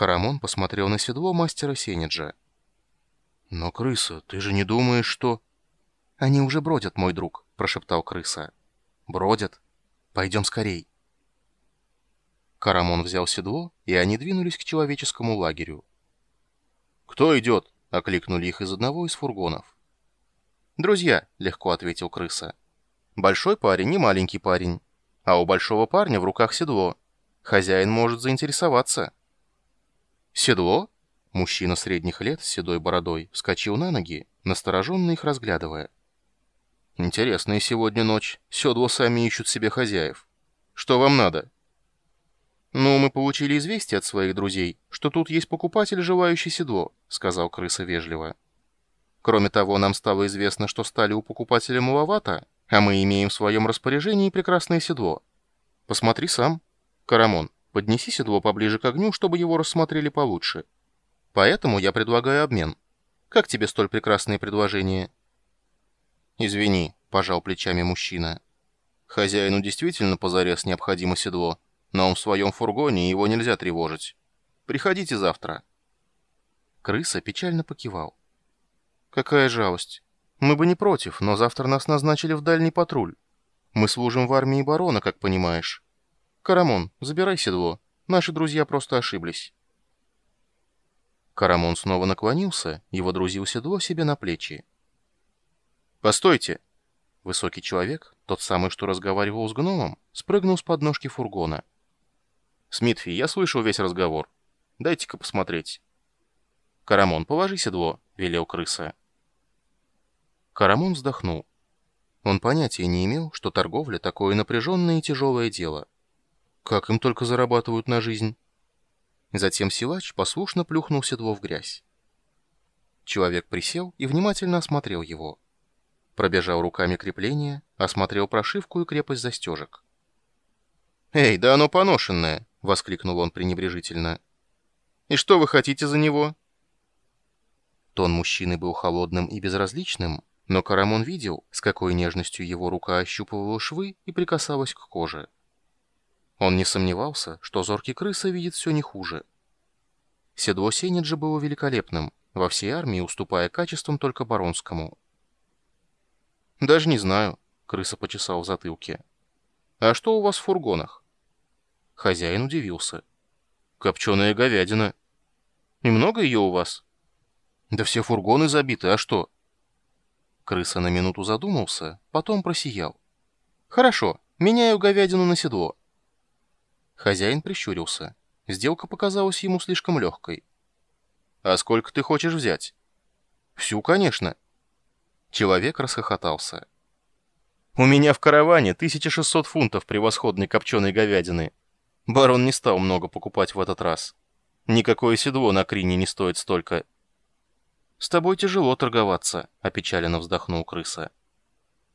Карамон посмотрел на седло мастера Сенеджа. «Но, крыса, ты же не думаешь, что...» «Они уже бродят, мой друг», — прошептал крыса. «Бродят. Пойдем скорей». Карамон взял седло, и они двинулись к человеческому лагерю. «Кто идет?» — окликнули их из одного из фургонов. «Друзья», — легко ответил крыса. «Большой парень не маленький парень, а у большого парня в руках седло. Хозяин может заинтересоваться». «Седло?» Мужчина средних лет с седой бородой вскочил на ноги, настороженно их разглядывая. «Интересная сегодня ночь. Седло сами ищут себе хозяев. Что вам надо?» «Ну, мы получили известие от своих друзей, что тут есть покупатель, желающий седло», — сказал крыса вежливо. «Кроме того, нам стало известно, что стали у покупателя маловато, а мы имеем в своем распоряжении прекрасное седло. Посмотри сам. Карамон, поднеси седло поближе к огню, чтобы его рассмотрели получше. Поэтому я предлагаю обмен. Как тебе столь прекрасное предложение?» «Извини», — пожал плечами мужчина. «Хозяину действительно позарез необходимо седло» но он в своем фургоне, его нельзя тревожить. Приходите завтра». Крыса печально покивал. «Какая жалость. Мы бы не против, но завтра нас назначили в дальний патруль. Мы служим в армии барона, как понимаешь. Карамон, забирай седло. Наши друзья просто ошиблись». Карамон снова наклонился и водрузил седло себе на плечи. «Постойте!» Высокий человек, тот самый, что разговаривал с гномом, спрыгнул с подножки фургона. «Смитфи, я слышал весь разговор. Дайте-ка посмотреть». «Карамон, положи седло», — велел крыса. Карамон вздохнул. Он понятия не имел, что торговля — такое напряженное и тяжелое дело. Как им только зарабатывают на жизнь? Затем силач послушно плюхнул седло в грязь. Человек присел и внимательно осмотрел его. Пробежал руками крепление, осмотрел прошивку и крепость застежек. «Эй, да оно поношенное!» — воскликнул он пренебрежительно. «И что вы хотите за него?» Тон мужчины был холодным и безразличным, но Карамон видел, с какой нежностью его рука ощупывала швы и прикасалась к коже. Он не сомневался, что зоркий крыса видит все не хуже. Седло Сенеджа было великолепным, во всей армии уступая качеством только баронскому. «Даже не знаю», — крыса почесал в затылке. «А что у вас в фургонах?» Хозяин удивился. «Копченая говядина. И много ее у вас?» «Да все фургоны забиты, а что?» Крыса на минуту задумался, потом просиял. «Хорошо, меняю говядину на седло». Хозяин прищурился. Сделка показалась ему слишком легкой. «А сколько ты хочешь взять?» «Всю, конечно». Человек расхохотался. «У меня в караване 1600 фунтов превосходной копченой говядины. Барон не стал много покупать в этот раз. Никакое седло на Крине не стоит столько. «С тобой тяжело торговаться», — опечаленно вздохнул крыса.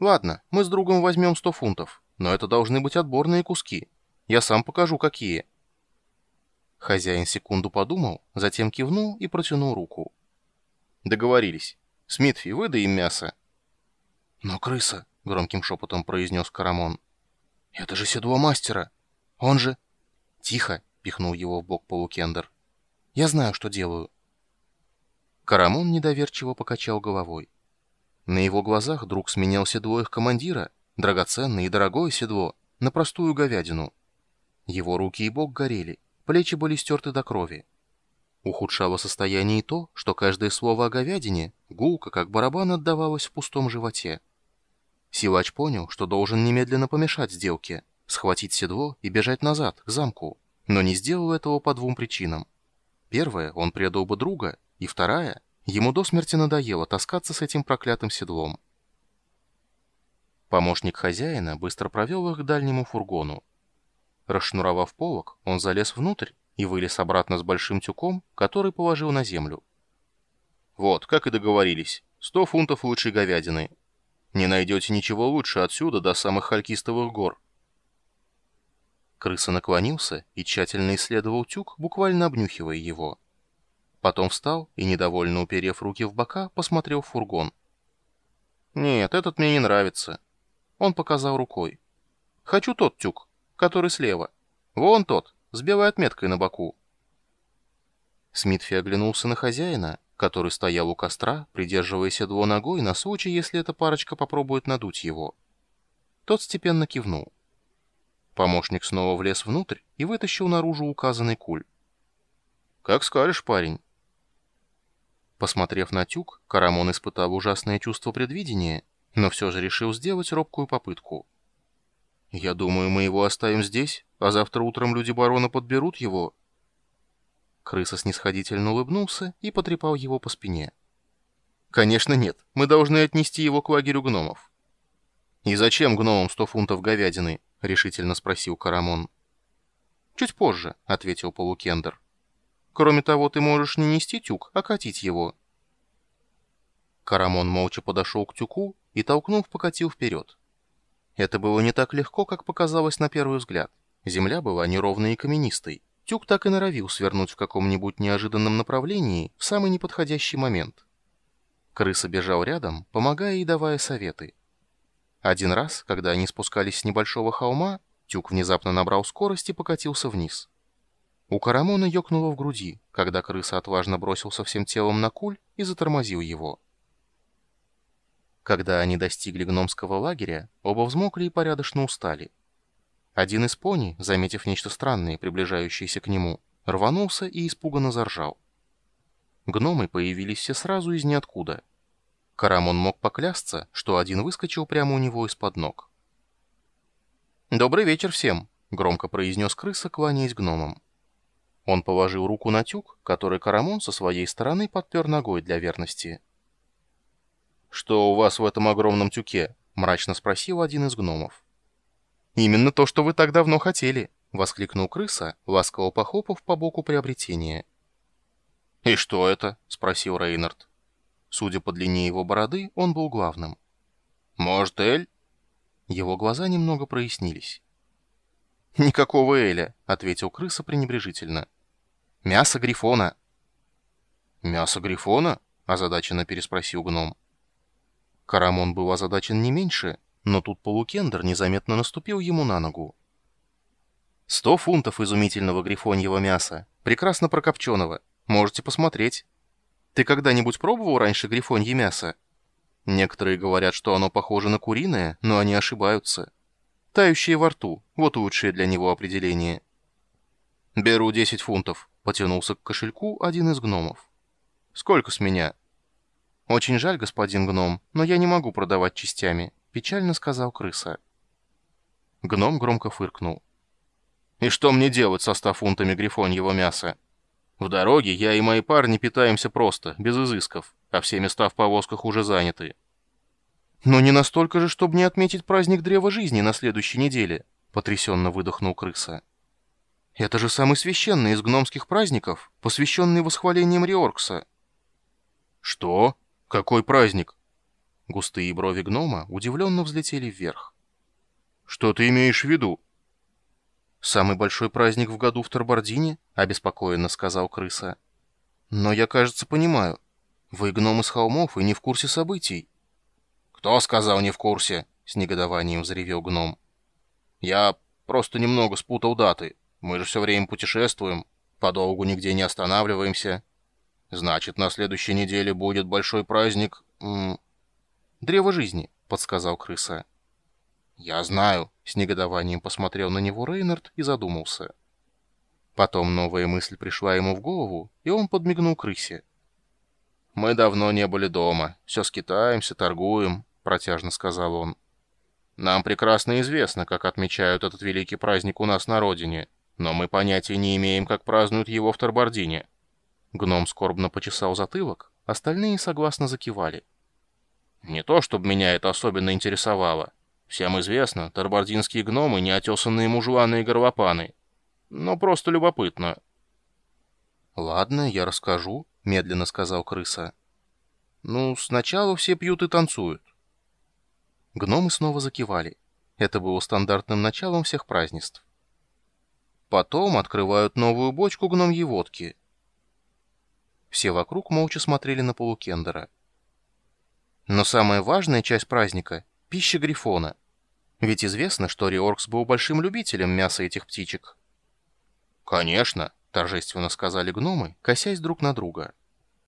«Ладно, мы с другом возьмем сто фунтов, но это должны быть отборные куски. Я сам покажу, какие». Хозяин секунду подумал, затем кивнул и протянул руку. «Договорились. Смитфи, выдай им мясо». «Но крыса», — громким шепотом произнес Карамон, — «это же седло мастера. Он же...» «Тихо!» — пихнул его в бок полукендер. «Я знаю, что делаю». Карамон недоверчиво покачал головой. На его глазах друг сменял седло их командира, драгоценное и дорогое седло, на простую говядину. Его руки и бок горели, плечи были стерты до крови. Ухудшало состояние и то, что каждое слово о говядине гулко, как барабан, отдавалось в пустом животе. Силач понял, что должен немедленно помешать сделке — схватить седло и бежать назад, к замку, но не сделал этого по двум причинам. Первая, он предал бы друга, и вторая, ему до смерти надоело таскаться с этим проклятым седлом. Помощник хозяина быстро провел их к дальнему фургону. Расшнуровав полок, он залез внутрь и вылез обратно с большим тюком, который положил на землю. «Вот, как и договорились, сто фунтов лучшей говядины. Не найдете ничего лучше отсюда до самых Халькистовых гор». Крыса наклонился и тщательно исследовал тюк, буквально обнюхивая его. Потом встал и, недовольно уперев руки в бока, посмотрел в фургон. «Нет, этот мне не нравится». Он показал рукой. «Хочу тот тюк, который слева. Вон тот, с белой отметкой на боку». Смитфи оглянулся на хозяина, который стоял у костра, придерживая седло ногой на случай, если эта парочка попробует надуть его. Тот степенно кивнул. Помощник снова влез внутрь и вытащил наружу указанный куль. «Как скажешь, парень». Посмотрев на тюк, Карамон испытал ужасное чувство предвидения, но все же решил сделать робкую попытку. «Я думаю, мы его оставим здесь, а завтра утром люди барона подберут его». Крыса снисходительно улыбнулся и потрепал его по спине. «Конечно нет, мы должны отнести его к лагерю гномов». «И зачем гномам сто фунтов говядины?» — решительно спросил Карамон. «Чуть позже», — ответил Полукендер. «Кроме того, ты можешь не нести тюк, а катить его». Карамон молча подошел к тюку и, толкнув, покатил вперед. Это было не так легко, как показалось на первый взгляд. Земля была неровной и каменистой. Тюк так и норовил свернуть в каком-нибудь неожиданном направлении в самый неподходящий момент. Крыса бежал рядом, помогая и давая советы. Один раз, когда они спускались с небольшого холма, Тюк внезапно набрал скорость и покатился вниз. У Карамона ёкнуло в груди, когда крыса отважно бросился всем телом на куль и затормозил его. Когда они достигли гномского лагеря, оба взмокли и порядочно устали. Один из пони, заметив нечто странное, приближающееся к нему, рванулся и испуганно заржал. Гномы появились все сразу из ниоткуда. Карамон мог поклясться, что один выскочил прямо у него из-под ног. «Добрый вечер всем!» — громко произнес крыса, кланяясь гномам. Он положил руку на тюк, который Карамон со своей стороны подпер ногой для верности. «Что у вас в этом огромном тюке?» — мрачно спросил один из гномов. «Именно то, что вы так давно хотели!» — воскликнул крыса, ласково похлопав по боку приобретения. «И что это?» — спросил Рейнард. Судя по длине его бороды, он был главным. «Может, Эль?» Его глаза немного прояснились. «Никакого Эля», — ответил крыса пренебрежительно. «Мясо грифона». «Мясо грифона?» — озадаченно переспросил гном. Карамон был озадачен не меньше, но тут полукендер незаметно наступил ему на ногу. «Сто фунтов изумительного грифоньего мяса, прекрасно прокопченого. Можете посмотреть. Ты когда-нибудь пробовал раньше грифонье мясо? Некоторые говорят, что оно похоже на куриное, но они ошибаются. Тающее во рту, вот лучшее для него определение». «Беру 10 фунтов», — потянулся к кошельку один из гномов. «Сколько с меня?» «Очень жаль, господин гном, но я не могу продавать частями», — печально сказал крыса. Гном громко фыркнул. «И что мне делать со ста фунтами грифоньего мяса? В дороге я и мои парни питаемся просто, без изысков, а все места в повозках уже заняты». «Но не настолько же, чтобы не отметить праздник Древа Жизни на следующей неделе», — потрясенно выдохнул крыса. «Это же самый священный из гномских праздников, посвященный восхвалениям Риоркса». «Что?» «Какой праздник?» Густые брови гнома удивленно взлетели вверх. «Что ты имеешь в виду?» «Самый большой праздник в году в Тарбардине», — обеспокоенно сказал крыса. «Но я, кажется, понимаю. Вы гном из холмов и не в курсе событий». «Кто сказал не в курсе?» — с негодованием заревел гном. «Я просто немного спутал даты. Мы же все время путешествуем, подолгу нигде не останавливаемся. Значит, на следующей неделе будет большой праздник... М «Древо жизни», — подсказал крыса. «Я знаю», — с негодованием посмотрел на него Рейнард и задумался. Потом новая мысль пришла ему в голову, и он подмигнул крысе. «Мы давно не были дома, все скитаемся, торгуем», — протяжно сказал он. «Нам прекрасно известно, как отмечают этот великий праздник у нас на родине, но мы понятия не имеем, как празднуют его в Тарбардине». Гном скорбно почесал затылок, остальные согласно закивали. «Не то, чтобы меня это особенно интересовало. Всем известно, тарбардинские гномы — неотесанные мужланы и горлопаны. Но просто любопытно». «Ладно, я расскажу», — медленно сказал крыса. «Ну, сначала все пьют и танцуют». Гномы снова закивали. Это было стандартным началом всех празднеств. Потом открывают новую бочку гномьей водки — все вокруг молча смотрели на полукендера. Но самая важная часть праздника — пища Грифона. Ведь известно, что Риоркс был большим любителем мяса этих птичек. «Конечно. торжественно сказали гномы, косясь друг на друга.